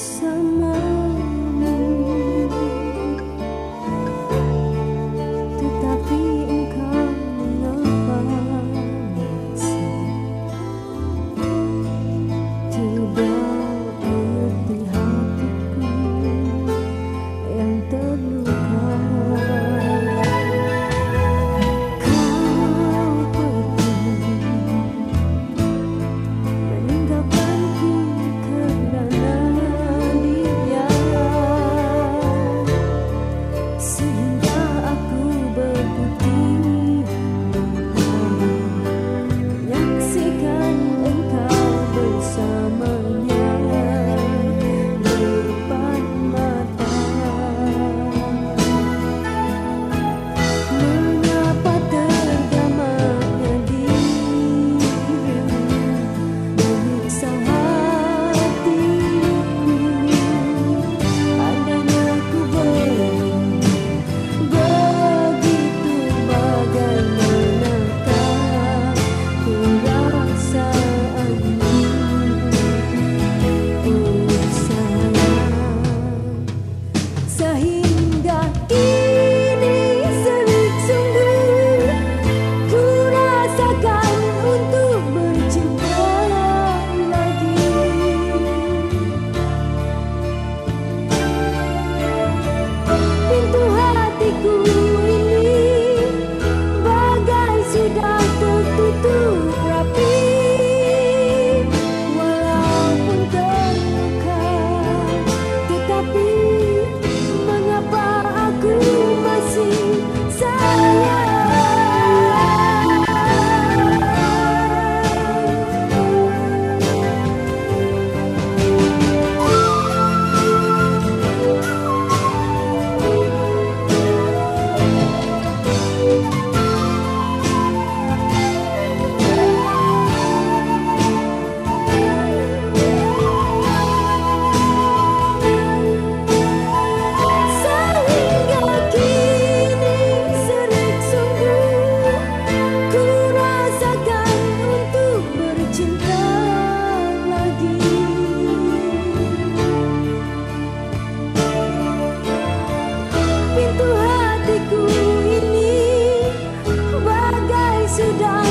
想 sudah